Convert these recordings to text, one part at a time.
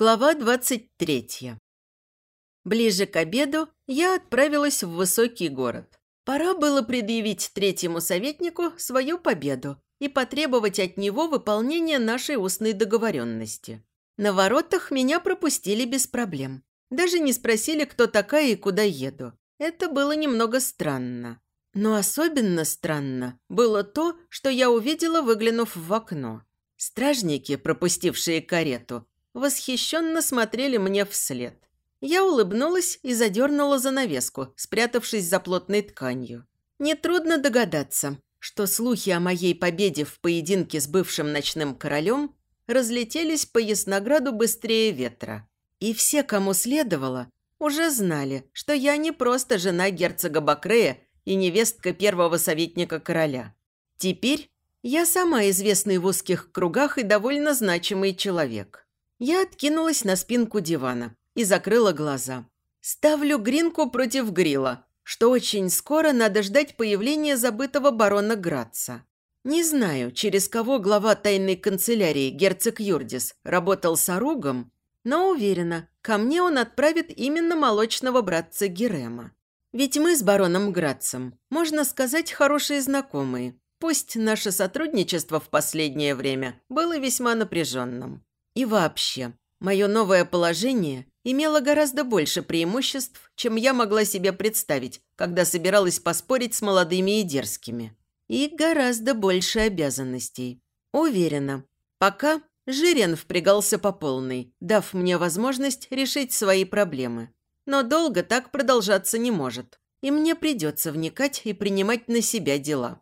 Глава 23. Ближе к обеду я отправилась в высокий город. Пора было предъявить третьему советнику свою победу и потребовать от него выполнения нашей устной договоренности. На воротах меня пропустили без проблем. Даже не спросили, кто такая и куда еду. Это было немного странно. Но особенно странно было то, что я увидела, выглянув в окно. Стражники, пропустившие карету, восхищенно смотрели мне вслед. Я улыбнулась и задернула занавеску, спрятавшись за плотной тканью. Нетрудно догадаться, что слухи о моей победе в поединке с бывшим ночным королем разлетелись по Яснограду быстрее ветра. И все, кому следовало, уже знали, что я не просто жена герцога Бакрея и невестка первого советника короля. Теперь я сама известный в узких кругах и довольно значимый человек. Я откинулась на спинку дивана и закрыла глаза. Ставлю гринку против грила, что очень скоро надо ждать появления забытого барона Граца. Не знаю, через кого глава тайной канцелярии герцог Юрдис работал с Оругом, но уверена, ко мне он отправит именно молочного братца Герема. Ведь мы с бароном Грацем, можно сказать, хорошие знакомые, пусть наше сотрудничество в последнее время было весьма напряженным. И вообще, мое новое положение имело гораздо больше преимуществ, чем я могла себе представить, когда собиралась поспорить с молодыми и дерзкими. И гораздо больше обязанностей. Уверена, пока Жирен впрягался по полной, дав мне возможность решить свои проблемы. Но долго так продолжаться не может, и мне придется вникать и принимать на себя дела.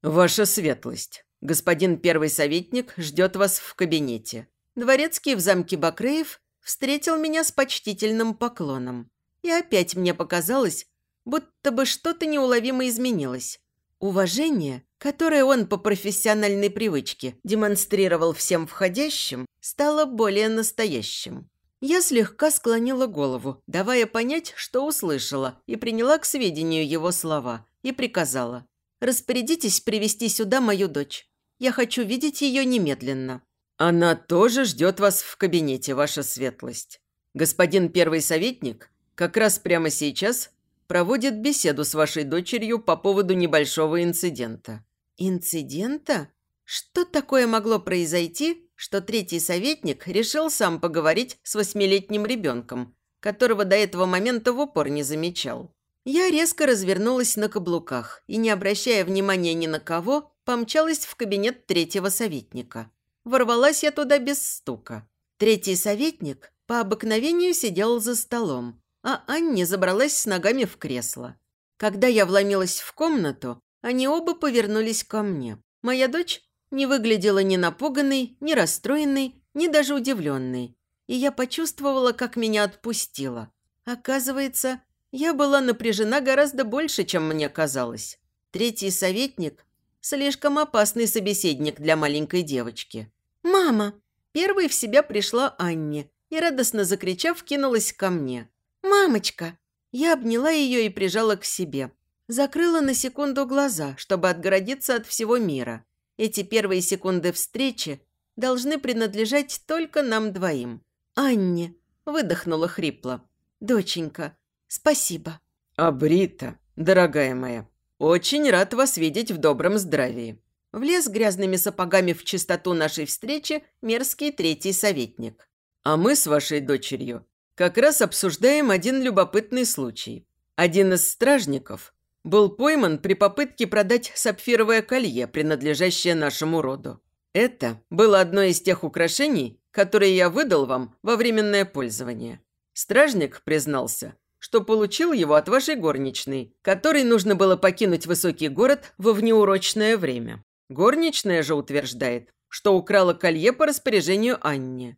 «Ваша светлость, господин первый советник ждет вас в кабинете», Дворецкий в замке Бакреев встретил меня с почтительным поклоном. И опять мне показалось, будто бы что-то неуловимо изменилось. Уважение, которое он по профессиональной привычке демонстрировал всем входящим, стало более настоящим. Я слегка склонила голову, давая понять, что услышала, и приняла к сведению его слова, и приказала. «Распорядитесь привести сюда мою дочь. Я хочу видеть ее немедленно». «Она тоже ждет вас в кабинете, ваша светлость. Господин первый советник как раз прямо сейчас проводит беседу с вашей дочерью по поводу небольшого инцидента». «Инцидента? Что такое могло произойти, что третий советник решил сам поговорить с восьмилетним ребенком, которого до этого момента в упор не замечал?» Я резко развернулась на каблуках и, не обращая внимания ни на кого, помчалась в кабинет третьего советника. Ворвалась я туда без стука. Третий советник по обыкновению сидел за столом, а Анне забралась с ногами в кресло. Когда я вломилась в комнату, они оба повернулись ко мне. Моя дочь не выглядела ни напуганной, ни расстроенной, ни даже удивленной. И я почувствовала, как меня отпустило. Оказывается, я была напряжена гораздо больше, чем мне казалось. Третий советник Слишком опасный собеседник для маленькой девочки. «Мама!» Первой в себя пришла Анне и, радостно закричав, кинулась ко мне. «Мамочка!» Я обняла ее и прижала к себе. Закрыла на секунду глаза, чтобы отгородиться от всего мира. Эти первые секунды встречи должны принадлежать только нам двоим. «Анне!» – выдохнула хрипло. «Доченька, спасибо!» «Абрита, дорогая моя, «Очень рад вас видеть в добром здравии». Влез грязными сапогами в чистоту нашей встречи мерзкий третий советник. «А мы с вашей дочерью как раз обсуждаем один любопытный случай. Один из стражников был пойман при попытке продать сапфировое колье, принадлежащее нашему роду. Это было одно из тех украшений, которые я выдал вам во временное пользование. Стражник признался, что получил его от вашей горничной, которой нужно было покинуть высокий город во внеурочное время. Горничная же утверждает, что украла колье по распоряжению Анне.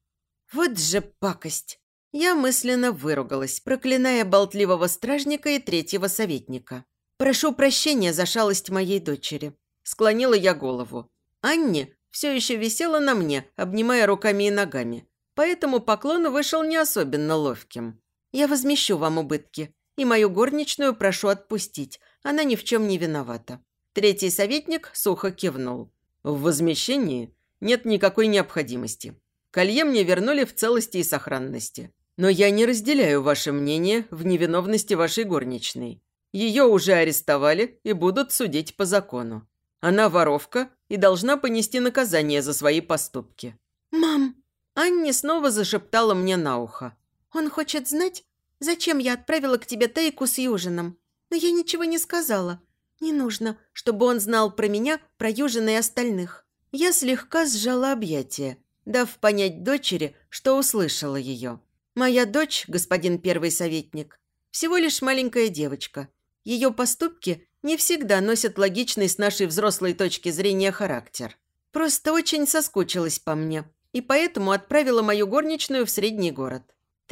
Вот же пакость! Я мысленно выругалась, проклиная болтливого стражника и третьего советника. «Прошу прощения за шалость моей дочери». Склонила я голову. Анне все еще висела на мне, обнимая руками и ногами. Поэтому поклон вышел не особенно ловким. Я возмещу вам убытки. И мою горничную прошу отпустить. Она ни в чем не виновата». Третий советник сухо кивнул. «В возмещении нет никакой необходимости. Колье мне вернули в целости и сохранности. Но я не разделяю ваше мнение в невиновности вашей горничной. Ее уже арестовали и будут судить по закону. Она воровка и должна понести наказание за свои поступки». «Мам!» Анни снова зашептала мне на ухо. «Он хочет знать, зачем я отправила к тебе Тейку с Южином. Но я ничего не сказала. Не нужно, чтобы он знал про меня, про Южина и остальных». Я слегка сжала объятия, дав понять дочери, что услышала ее. «Моя дочь, господин первый советник, всего лишь маленькая девочка. Ее поступки не всегда носят логичный с нашей взрослой точки зрения характер. Просто очень соскучилась по мне, и поэтому отправила мою горничную в средний город.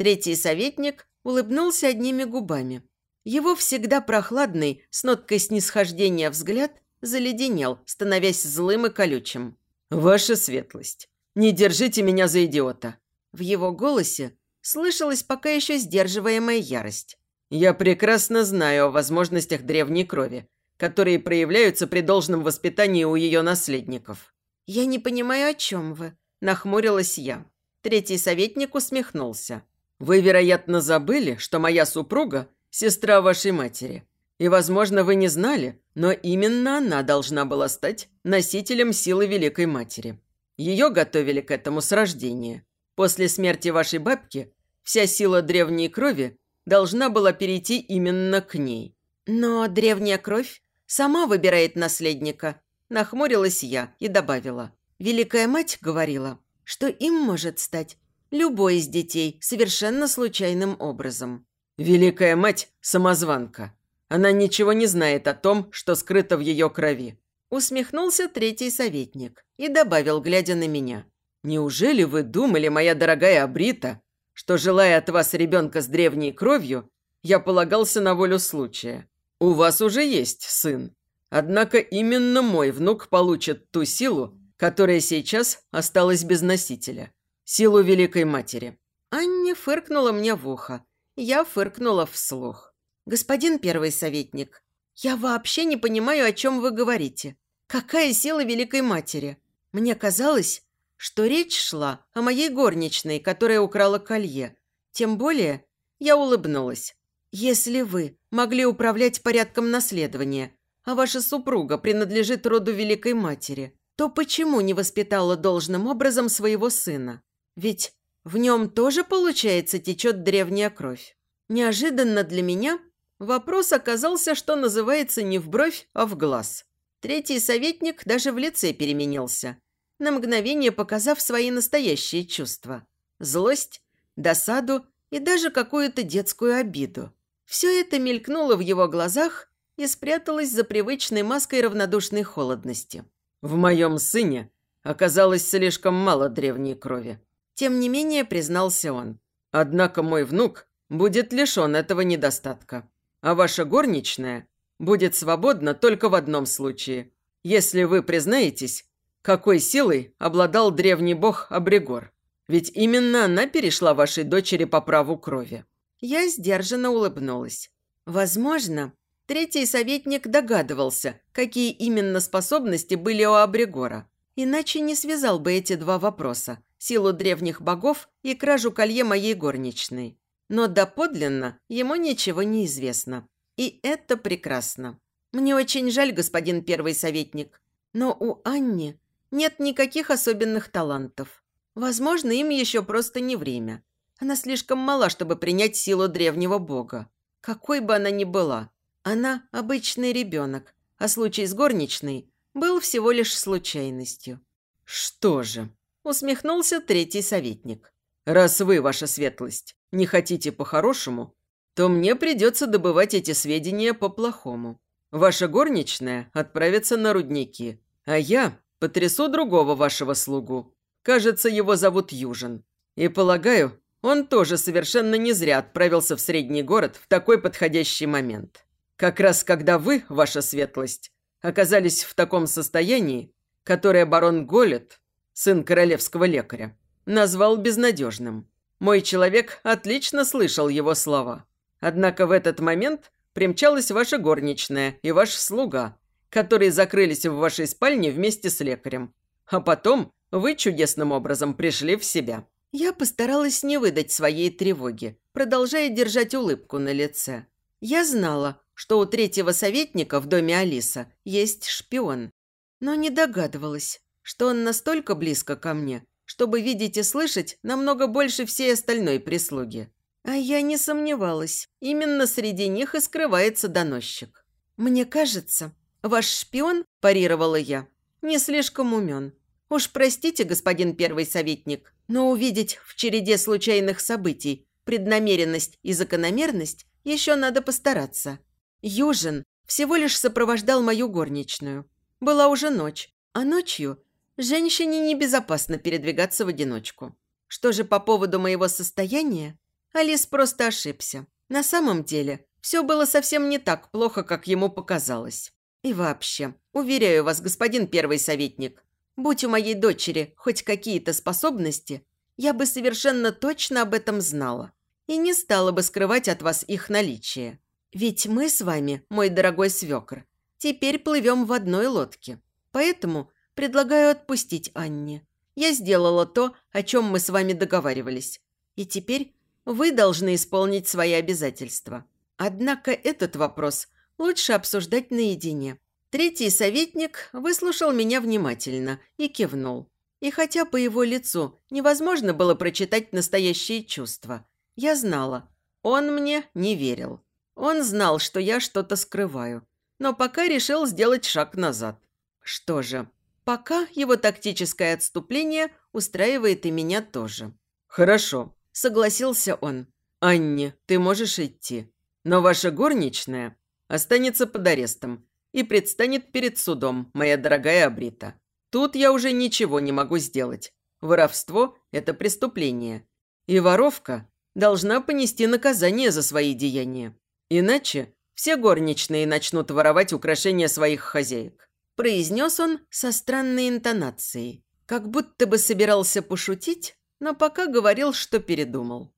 Третий советник улыбнулся одними губами. Его всегда прохладный, с ноткой снисхождения взгляд, заледенел, становясь злым и колючим. «Ваша светлость, не держите меня за идиота!» В его голосе слышалась пока еще сдерживаемая ярость. «Я прекрасно знаю о возможностях древней крови, которые проявляются при должном воспитании у ее наследников». «Я не понимаю, о чем вы», Нахмурилась я. Третий советник усмехнулся. «Вы, вероятно, забыли, что моя супруга – сестра вашей матери. И, возможно, вы не знали, но именно она должна была стать носителем силы Великой Матери. Ее готовили к этому с рождения. После смерти вашей бабки вся сила древней крови должна была перейти именно к ней. Но древняя кровь сама выбирает наследника. Нахмурилась я и добавила. Великая мать говорила, что им может стать любой из детей совершенно случайным образом. Великая мать – самозванка. Она ничего не знает о том, что скрыто в ее крови. Усмехнулся третий советник и добавил, глядя на меня. «Неужели вы думали, моя дорогая Абрита, что, желая от вас ребенка с древней кровью, я полагался на волю случая? У вас уже есть сын. Однако именно мой внук получит ту силу, которая сейчас осталась без носителя. Силу Великой Матери. Анне фыркнула мне в ухо. Я фыркнула вслух. «Господин первый советник, я вообще не понимаю, о чем вы говорите. Какая сила Великой Матери? Мне казалось, что речь шла о моей горничной, которая украла колье. Тем более я улыбнулась. Если вы могли управлять порядком наследования, а ваша супруга принадлежит роду Великой Матери, то почему не воспитала должным образом своего сына? Ведь в нем тоже, получается, течет древняя кровь. Неожиданно для меня вопрос оказался, что называется, не в бровь, а в глаз. Третий советник даже в лице переменился, на мгновение показав свои настоящие чувства. Злость, досаду и даже какую-то детскую обиду. Все это мелькнуло в его глазах и спряталось за привычной маской равнодушной холодности. В моем сыне оказалось слишком мало древней крови. Тем не менее, признался он. Однако мой внук будет лишен этого недостатка. А ваша горничная будет свободна только в одном случае. Если вы признаетесь, какой силой обладал древний бог Абригор. Ведь именно она перешла вашей дочери по праву крови. Я сдержанно улыбнулась. Возможно, Третий советник догадывался, какие именно способности были у Абригора. Иначе не связал бы эти два вопроса – силу древних богов и кражу колье моей горничной. Но доподлинно ему ничего не известно. И это прекрасно. Мне очень жаль, господин первый советник, но у Анни нет никаких особенных талантов. Возможно, им еще просто не время. Она слишком мала, чтобы принять силу древнего бога. Какой бы она ни была – она обычный ребенок, а случай с горничной был всего лишь случайностью. «Что же?» – усмехнулся третий советник. «Раз вы, ваша светлость, не хотите по-хорошему, то мне придется добывать эти сведения по-плохому. Ваша горничная отправится на рудники, а я потрясу другого вашего слугу. Кажется, его зовут Южин. И, полагаю, он тоже совершенно не зря отправился в средний город в такой подходящий момент. Как раз когда вы, ваша светлость, оказались в таком состоянии, которое барон Голет, сын королевского лекаря, назвал безнадежным. Мой человек отлично слышал его слова. Однако в этот момент примчалась ваша горничная и ваш слуга, которые закрылись в вашей спальне вместе с лекарем. А потом вы чудесным образом пришли в себя». Я постаралась не выдать своей тревоги, продолжая держать улыбку на лице. Я знала, что у третьего советника в доме Алиса есть шпион, но не догадывалась, что он настолько близко ко мне, чтобы видеть и слышать намного больше всей остальной прислуги. А я не сомневалась, именно среди них и скрывается доносчик. «Мне кажется, ваш шпион, – парировала я, – не слишком умен. Уж простите, господин первый советник, но увидеть в череде случайных событий преднамеренность и закономерность еще надо постараться. Южин всего лишь сопровождал мою горничную. Была уже ночь, а ночью женщине небезопасно передвигаться в одиночку. Что же по поводу моего состояния? Алис просто ошибся. На самом деле, все было совсем не так плохо, как ему показалось. И вообще, уверяю вас, господин первый советник, Будь у моей дочери хоть какие-то способности, я бы совершенно точно об этом знала и не стала бы скрывать от вас их наличие. Ведь мы с вами, мой дорогой свекр, теперь плывем в одной лодке. Поэтому предлагаю отпустить Анне. Я сделала то, о чем мы с вами договаривались. И теперь вы должны исполнить свои обязательства. Однако этот вопрос лучше обсуждать наедине. Третий советник выслушал меня внимательно и кивнул. И хотя по его лицу невозможно было прочитать настоящие чувства, я знала, он мне не верил. Он знал, что я что-то скрываю, но пока решил сделать шаг назад. Что же, пока его тактическое отступление устраивает и меня тоже. «Хорошо», – согласился он. «Анне, ты можешь идти, но ваша горничная останется под арестом и предстанет перед судом, моя дорогая Абрита. Тут я уже ничего не могу сделать. Воровство – это преступление. И воровка должна понести наказание за свои деяния. Иначе все горничные начнут воровать украшения своих хозяек. Произнес он со странной интонацией, как будто бы собирался пошутить, но пока говорил, что передумал.